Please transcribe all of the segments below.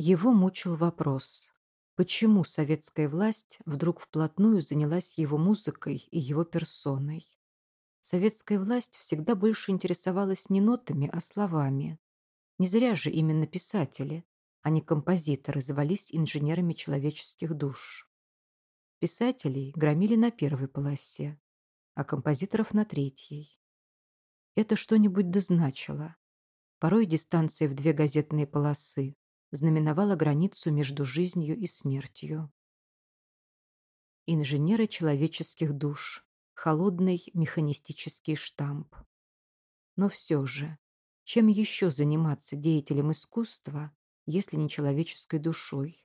Его мучил вопрос, почему советская власть вдруг вплотную занялась его музыкой и его персоной. Советская власть всегда больше интересовалась не нотами, а словами. Не зря же именно писатели, а не композиторы, звались инженерами человеческих душ. Писателей громили на первой полосе, а композиторов на третьей. Это что-нибудь дозначило. Порой дистанция в две газетные полосы, знаменовала границу между жизнью и смертью. Инженеры человеческих душ, холодный механистический штамп. Но все же, чем еще заниматься деятелем искусства, если не человеческой душой?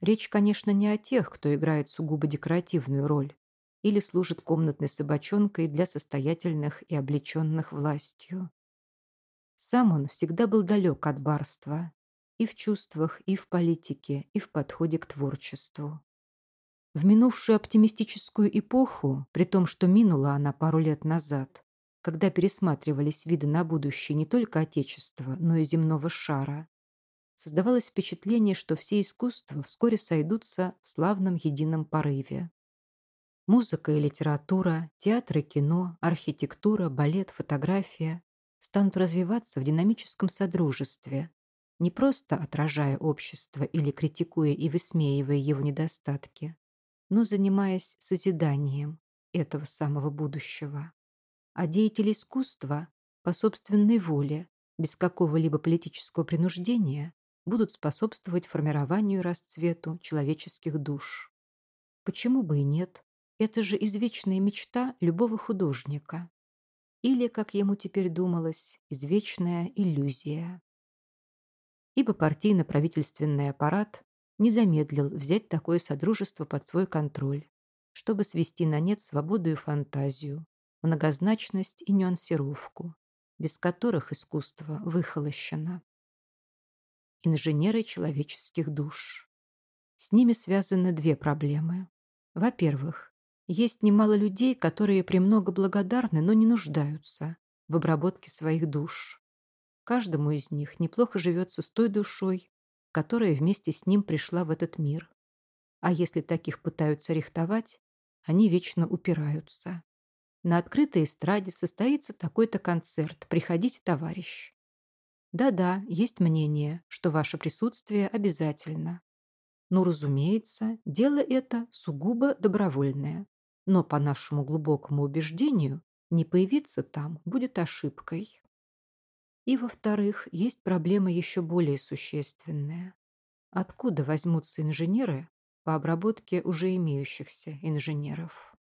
Речь, конечно, не о тех, кто играет сугубо декоративную роль или служит комнатной собачонкой для состоятельных и облеченных властью. Сам он всегда был далек от барства, и в чувствах, и в политике, и в подходе к творчеству. В минувшую оптимистическую эпоху, при том, что минула она пару лет назад, когда пересматривались виды на будущее не только Отечества, но и земного шара, создавалось впечатление, что все искусства вскоре сойдутся в славном едином порыве. Музыка и литература, театр и кино, архитектура, балет, фотография станут развиваться в динамическом содружестве, не просто отражая общество или критикуя и высмеивая его недостатки, но занимаясь созиданием этого самого будущего. А деятели искусства по собственной воле, без какого-либо политического принуждения, будут способствовать формированию и расцвету человеческих душ. Почему бы и нет? Это же извечная мечта любого художника. Или, как ему теперь думалось, извечная иллюзия ибо партийно-правительственный аппарат не замедлил взять такое содружество под свой контроль, чтобы свести на нет свободу и фантазию, многозначность и нюансировку, без которых искусство выхолощено. Инженеры человеческих душ. С ними связаны две проблемы. Во-первых, есть немало людей, которые премного благодарны, но не нуждаются в обработке своих душ каждому из них неплохо живется с той душой, которая вместе с ним пришла в этот мир. А если таких пытаются рихтовать, они вечно упираются. На открытой эстраде состоится такой-то концерт. Приходите, товарищ. Да-да, есть мнение, что ваше присутствие обязательно. Но, разумеется, дело это сугубо добровольное. Но по нашему глубокому убеждению, не появиться там будет ошибкой. И, во-вторых, есть проблема еще более существенная. Откуда возьмутся инженеры по обработке уже имеющихся инженеров?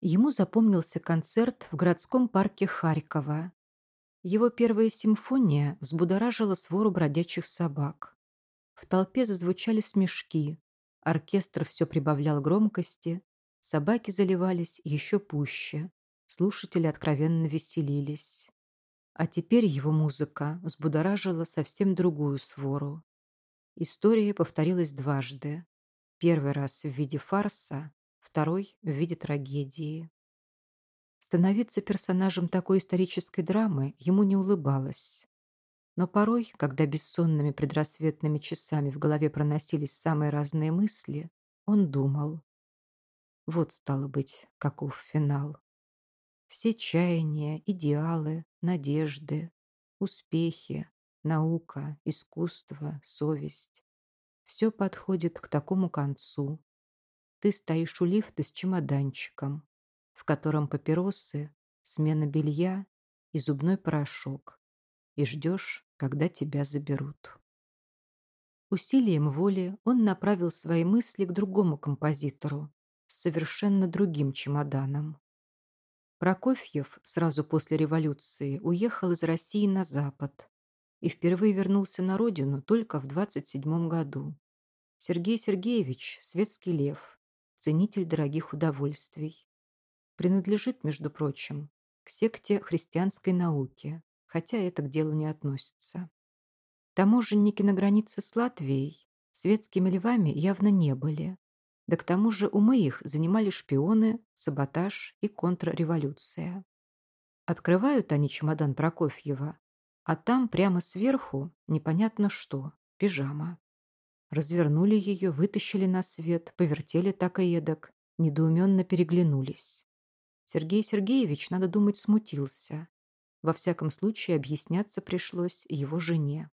Ему запомнился концерт в городском парке Харькова. Его первая симфония взбудоражила свору бродячих собак. В толпе зазвучали смешки, оркестр все прибавлял громкости, собаки заливались еще пуще, слушатели откровенно веселились. А теперь его музыка взбудоражила совсем другую свору. История повторилась дважды. Первый раз в виде фарса, второй в виде трагедии. Становиться персонажем такой исторической драмы ему не улыбалось. Но порой, когда бессонными предрассветными часами в голове проносились самые разные мысли, он думал. Вот, стало быть, каков финал. Все чаяния, идеалы, надежды, успехи, наука, искусство, совесть. Все подходит к такому концу. Ты стоишь у лифта с чемоданчиком, в котором папиросы, смена белья и зубной порошок, и ждешь, когда тебя заберут. Усилием воли он направил свои мысли к другому композитору с совершенно другим чемоданом. Прокофьев сразу после революции уехал из России на Запад и впервые вернулся на родину только в 27 году. Сергей Сергеевич – светский лев, ценитель дорогих удовольствий. Принадлежит, между прочим, к секте христианской науки, хотя это к делу не относится. Таможенники на границе с Латвией светскими львами явно не были, да к тому же умы их занимали шпионы, саботаж и контрреволюция. Открывают они чемодан Прокофьева, а там прямо сверху непонятно что, пижама. Развернули ее, вытащили на свет, повертели так и едок, недоуменно переглянулись. Сергей Сергеевич, надо думать, смутился. Во всяком случае, объясняться пришлось его жене.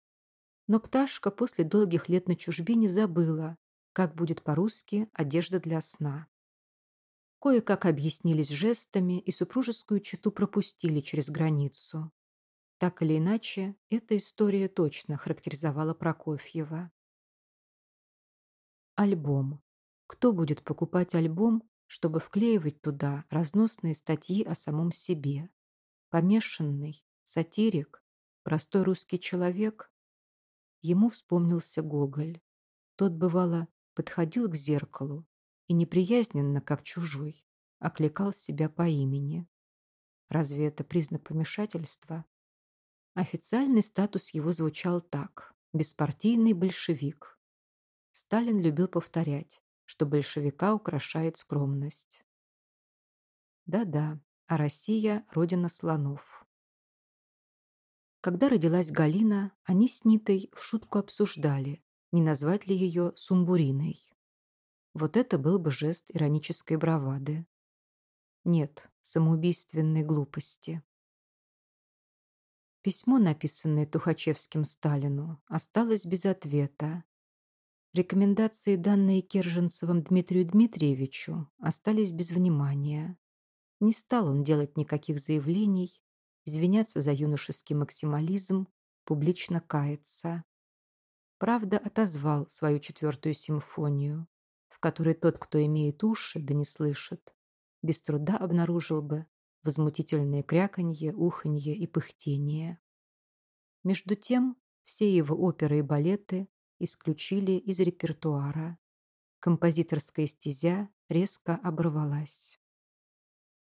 Но пташка после долгих лет на чужбине забыла, как будет по-русски одежда для сна. Кое-как объяснились жестами и супружескую читу пропустили через границу. Так или иначе, эта история точно характеризовала Прокофьева. Альбом. Кто будет покупать альбом, чтобы вклеивать туда разносные статьи о самом себе? Помешанный, сатирик, простой русский человек? Ему вспомнился Гоголь. Тот, бывало, подходил к зеркалу и неприязненно, как чужой, окликал себя по имени. Разве это признак помешательства? Официальный статус его звучал так – беспартийный большевик. Сталин любил повторять, что большевика украшает скромность. Да-да, а Россия – родина слонов. Когда родилась Галина, они с Нитой в шутку обсуждали, не назвать ли ее сумбуриной. Вот это был бы жест иронической бравады. Нет, самоубийственной глупости. Письмо, написанное Тухачевским Сталину, осталось без ответа. Рекомендации, данные Керженцевым Дмитрию Дмитриевичу, остались без внимания. Не стал он делать никаких заявлений, извиняться за юношеский максимализм, публично каяться правда отозвал свою четвертую симфонию, в которой тот, кто имеет уши, да не слышит, без труда обнаружил бы возмутительные кряканье, уханье и пыхтение. Между тем, все его оперы и балеты исключили из репертуара. Композиторская стезя резко оборвалась.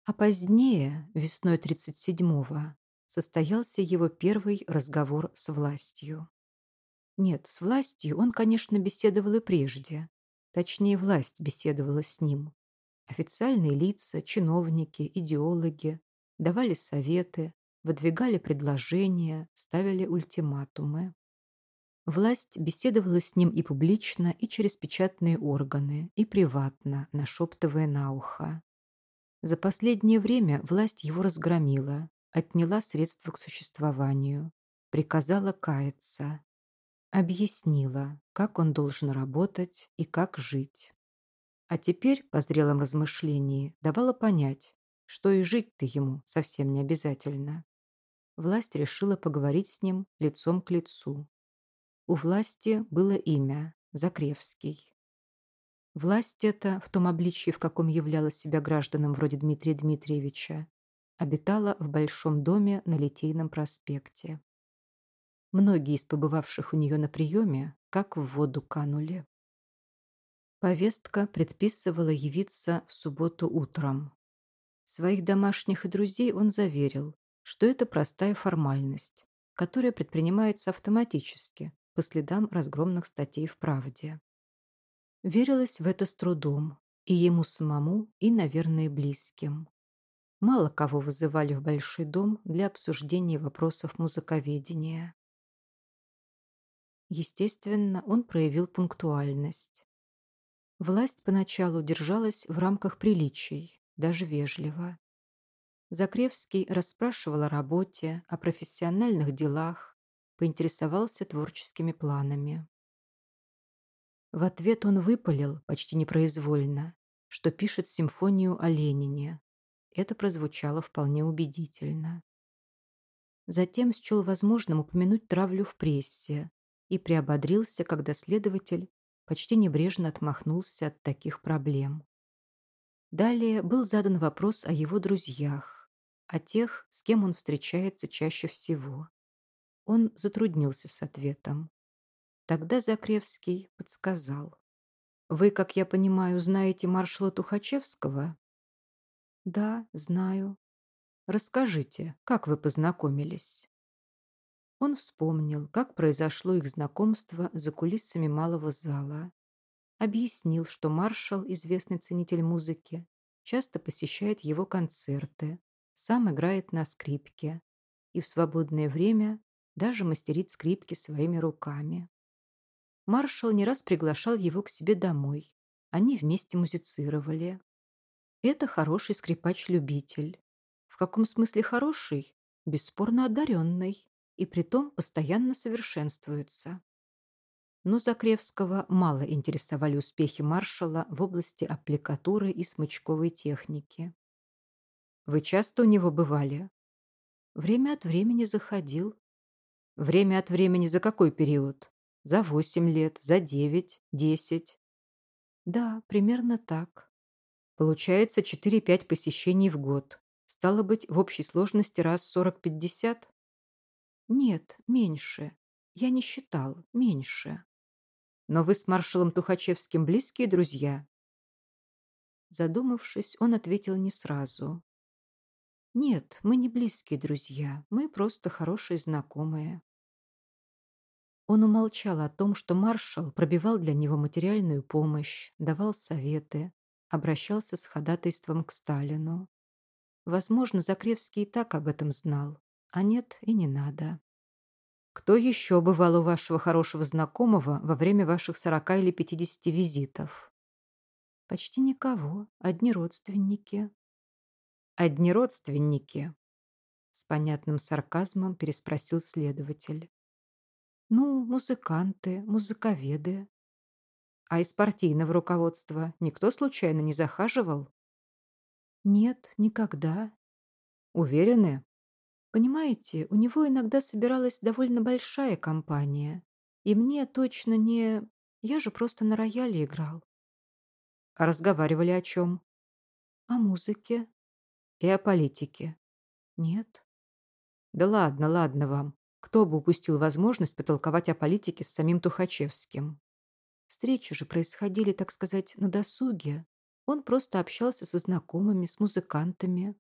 А позднее, весной 37-го, состоялся его первый разговор с властью. Нет, с властью он, конечно, беседовал и прежде. Точнее, власть беседовала с ним. Официальные лица, чиновники, идеологи давали советы, выдвигали предложения, ставили ультиматумы. Власть беседовала с ним и публично, и через печатные органы, и приватно, нашептывая на ухо. За последнее время власть его разгромила, отняла средства к существованию, приказала каяться, объяснила, как он должен работать и как жить. А теперь, по зрелом размышлении, давала понять, что и жить-то ему совсем не обязательно. Власть решила поговорить с ним лицом к лицу. У власти было имя – Закревский. Власть эта, в том обличье, в каком являлась себя гражданом вроде Дмитрия Дмитриевича, обитала в большом доме на Литейном проспекте. Многие из побывавших у нее на приеме, как в воду канули. Повестка предписывала явиться в субботу утром. Своих домашних и друзей он заверил, что это простая формальность, которая предпринимается автоматически по следам разгромных статей в «Правде». Верилось в это с трудом, и ему самому, и, наверное, близким. Мало кого вызывали в Большой дом для обсуждения вопросов музыковедения. Естественно, он проявил пунктуальность. Власть поначалу держалась в рамках приличий, даже вежливо. Закревский расспрашивал о работе, о профессиональных делах, поинтересовался творческими планами. В ответ он выпалил, почти непроизвольно, что пишет симфонию о Ленине. Это прозвучало вполне убедительно. Затем счел возможным упомянуть травлю в прессе, и приободрился, когда следователь почти небрежно отмахнулся от таких проблем. Далее был задан вопрос о его друзьях, о тех, с кем он встречается чаще всего. Он затруднился с ответом. Тогда Закревский подсказал. «Вы, как я понимаю, знаете маршала Тухачевского?» «Да, знаю». «Расскажите, как вы познакомились?» Он вспомнил, как произошло их знакомство за кулисами малого зала, объяснил, что маршал, известный ценитель музыки, часто посещает его концерты, сам играет на скрипке и в свободное время даже мастерит скрипки своими руками. Маршал не раз приглашал его к себе домой. Они вместе музицировали. Это хороший скрипач-любитель. В каком смысле хороший? Бесспорно одаренный и притом постоянно совершенствуются. Но Закревского мало интересовали успехи маршала в области аппликатуры и смычковой техники. «Вы часто у него бывали?» «Время от времени заходил». «Время от времени за какой период?» «За восемь лет, за девять, десять?» «Да, примерно так». Получается 4-5 посещений в год. Стало быть, в общей сложности раз 40-50? Нет, меньше. Я не считал, меньше. Но вы с маршалом Тухачевским близкие друзья? Задумавшись, он ответил не сразу. Нет, мы не близкие друзья, мы просто хорошие знакомые. Он умолчал о том, что маршал пробивал для него материальную помощь, давал советы, обращался с ходатайством к Сталину. Возможно, Закревский и так об этом знал, а нет, и не надо. Кто еще бывал у вашего хорошего знакомого во время ваших сорока или пятидесяти визитов? Почти никого. Одни родственники. Одни родственники. С понятным сарказмом переспросил следователь. Ну, музыканты, музыковеды. А из партийного руководства никто случайно не захаживал? Нет, никогда. Уверены? Понимаете, у него иногда собиралась довольно большая компания. И мне точно не... Я же просто на рояле играл. А разговаривали о чем? О музыке. И о политике. Нет. Да ладно, ладно вам. Кто бы упустил возможность потолковать о политике с самим Тухачевским? Встречи же происходили, так сказать, на досуге. Он просто общался со знакомыми, с музыкантами.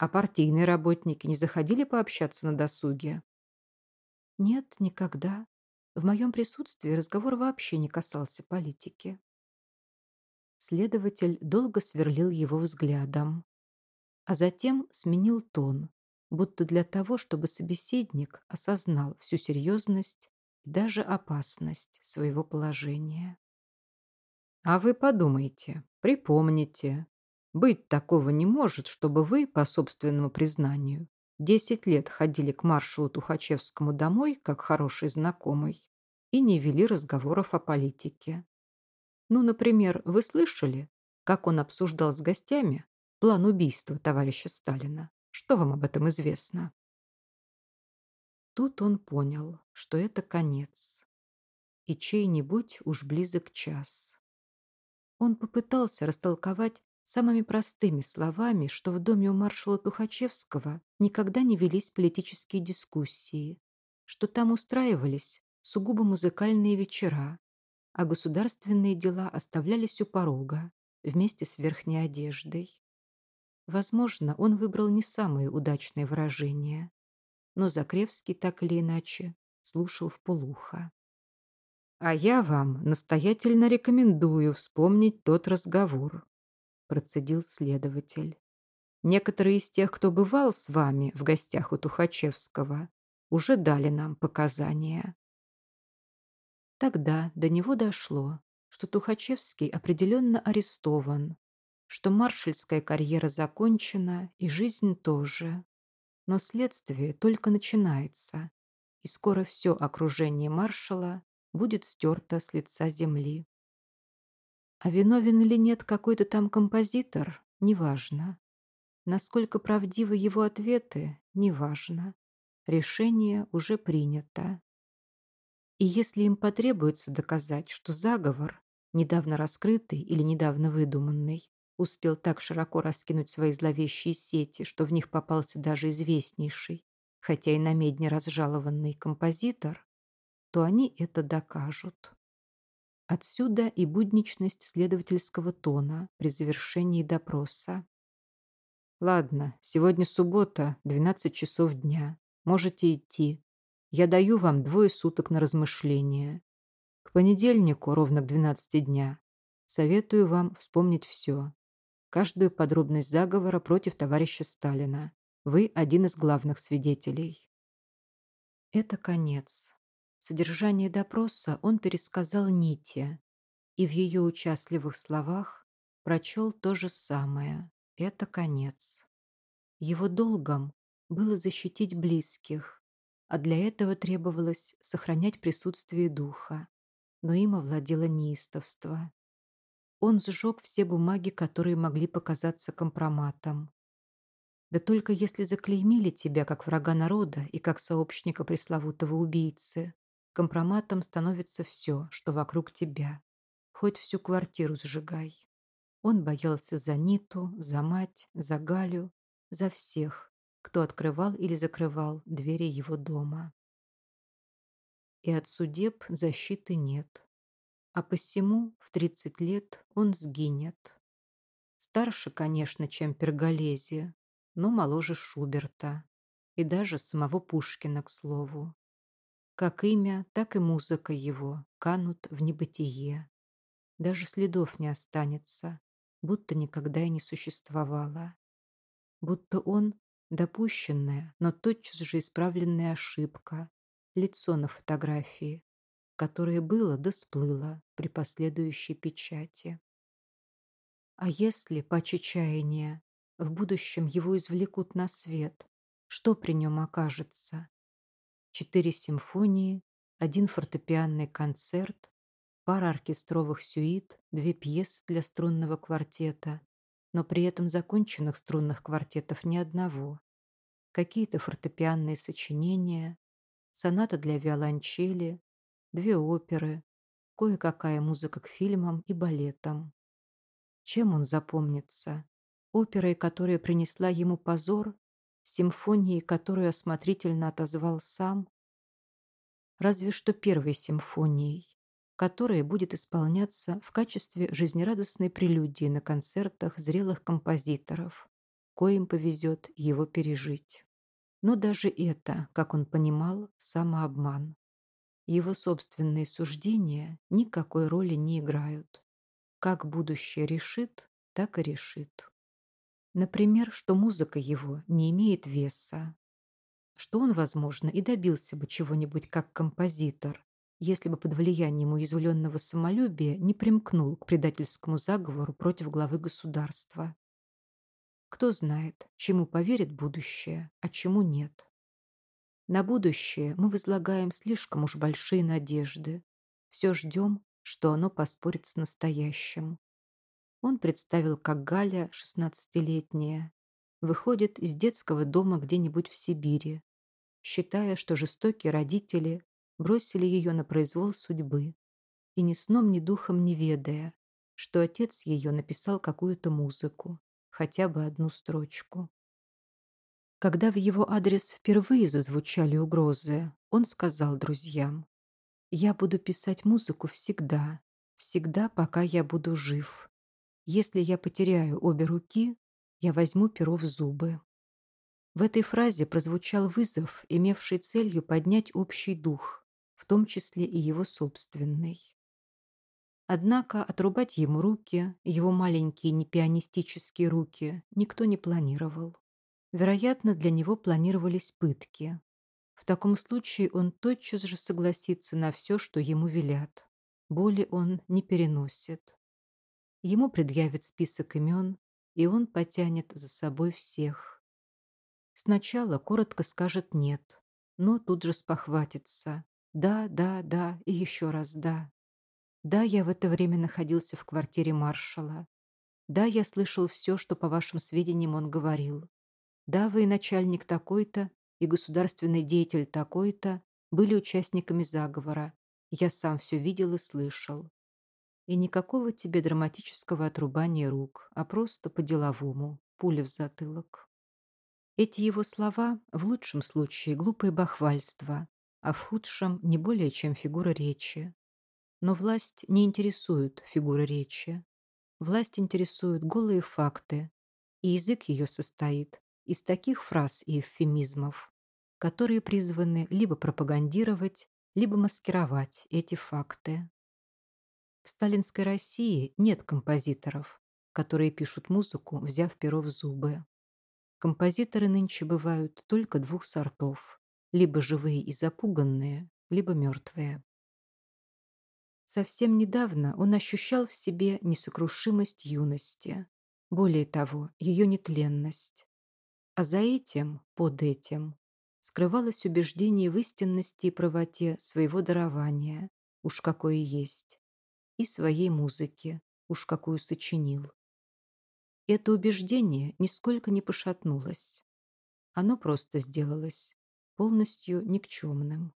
А партийные работники не заходили пообщаться на досуге? Нет, никогда. В моем присутствии разговор вообще не касался политики. Следователь долго сверлил его взглядом, а затем сменил тон, будто для того, чтобы собеседник осознал всю серьезность и даже опасность своего положения. «А вы подумайте, припомните, быть такого не может, чтобы вы, по собственному признанию, десять лет ходили к маршалу Тухачевскому домой, как хороший знакомый, и не вели разговоров о политике. Ну, например, вы слышали, как он обсуждал с гостями план убийства товарища Сталина? Что вам об этом известно? Тут он понял, что это конец. И чей-нибудь уж близок час. Он попытался растолковать самыми простыми словами, что в доме у маршала Тухачевского никогда не велись политические дискуссии, что там устраивались сугубо музыкальные вечера, а государственные дела оставлялись у порога вместе с верхней одеждой. Возможно, он выбрал не самые удачные выражения, но Закревский так или иначе слушал вполуха. «А я вам настоятельно рекомендую вспомнить тот разговор», процедил следователь. Некоторые из тех, кто бывал с вами в гостях у Тухачевского, уже дали нам показания. Тогда до него дошло, что Тухачевский определенно арестован, что маршальская карьера закончена и жизнь тоже. Но следствие только начинается, и скоро все окружение маршала будет стерто с лица земли. А виновен или нет какой-то там композитор, неважно. Насколько правдивы его ответы, неважно. Решение уже принято. И если им потребуется доказать, что заговор, недавно раскрытый или недавно выдуманный, успел так широко раскинуть свои зловещие сети, что в них попался даже известнейший, хотя и намедни разжалованный композитор, то они это докажут. Отсюда и будничность следовательского тона при завершении допроса. «Ладно, сегодня суббота, 12 часов дня. Можете идти. Я даю вам двое суток на размышление. К понедельнику, ровно к 12 дня, советую вам вспомнить все. Каждую подробность заговора против товарища Сталина. Вы один из главных свидетелей». Это конец. Содержание допроса он пересказал Ните, и в ее участливых словах прочел то же самое. Это конец. Его долгом было защитить близких, а для этого требовалось сохранять присутствие духа, но им овладело неистовство. Он сжег все бумаги, которые могли показаться компроматом. Да только если заклеймили тебя как врага народа и как сообщника пресловутого убийцы, Компроматом становится все, что вокруг тебя. Хоть всю квартиру сжигай. Он боялся за Ниту, за мать, за Галю, за всех, кто открывал или закрывал двери его дома. И от судеб защиты нет. А посему в 30 лет он сгинет. Старше, конечно, чем Перголезия, но моложе Шуберта и даже самого Пушкина, к слову. Как имя, так и музыка его канут в небытие. Даже следов не останется, будто никогда и не существовало. Будто он – допущенная, но тотчас же исправленная ошибка, лицо на фотографии, которое было да сплыло при последующей печати. А если, по чечаяния, в будущем его извлекут на свет, что при нем окажется? четыре симфонии, один фортепианный концерт, пара оркестровых сюит, две пьесы для струнного квартета, но при этом законченных струнных квартетов ни одного, какие-то фортепианные сочинения, соната для виолончели, две оперы, кое-какая музыка к фильмам и балетам. Чем он запомнится? Оперой, которая принесла ему позор симфонии, которую осмотрительно отозвал сам, разве что первой симфонией, которая будет исполняться в качестве жизнерадостной прелюдии на концертах зрелых композиторов, коим повезет его пережить. Но даже это, как он понимал, самообман. Его собственные суждения никакой роли не играют. Как будущее решит, так и решит. Например, что музыка его не имеет веса, что он, возможно, и добился бы чего-нибудь как композитор, если бы под влиянием уязвленного самолюбия не примкнул к предательскому заговору против главы государства. Кто знает, чему поверит будущее, а чему нет. На будущее мы возлагаем слишком уж большие надежды. Все ждем, что оно поспорит с настоящим. Он представил, как Галя, шестнадцатилетняя, выходит из детского дома где-нибудь в Сибири, считая, что жестокие родители бросили ее на произвол судьбы и ни сном, ни духом не ведая, что отец ее написал какую-то музыку, хотя бы одну строчку. Когда в его адрес впервые зазвучали угрозы, он сказал друзьям, «Я буду писать музыку всегда, всегда, пока я буду жив. Если я потеряю обе руки, я возьму перо в зубы. В этой фразе прозвучал вызов, имевший целью поднять общий дух, в том числе и его собственный. Однако отрубать ему руки, его маленькие непианистические руки, никто не планировал. Вероятно, для него планировались пытки. В таком случае он тотчас же согласится на все, что ему велят. Боли он не переносит. Ему предъявят список имен, и он потянет за собой всех. Сначала коротко скажет «нет», но тут же спохватится. «Да, да, да» и еще раз «да». Да, я в это время находился в квартире маршала. Да, я слышал все, что по вашим сведениям он говорил. Да, вы начальник такой-то и государственный деятель такой-то были участниками заговора. Я сам все видел и слышал. И никакого тебе драматического отрубания рук, а просто по-деловому, пуля в затылок. Эти его слова в лучшем случае глупое бахвальство, а в худшем не более чем фигура речи. Но власть не интересует фигура речи. Власть интересует голые факты, и язык ее состоит из таких фраз и эвфемизмов, которые призваны либо пропагандировать, либо маскировать эти факты. В сталинской России нет композиторов, которые пишут музыку, взяв перо в зубы. Композиторы нынче бывают только двух сортов, либо живые и запуганные, либо мертвые. Совсем недавно он ощущал в себе несокрушимость юности, более того, ее нетленность. А за этим, под этим, скрывалось убеждение в истинности и правоте своего дарования, уж какое есть и своей музыке, уж какую сочинил. Это убеждение нисколько не пошатнулось. Оно просто сделалось полностью никчемным.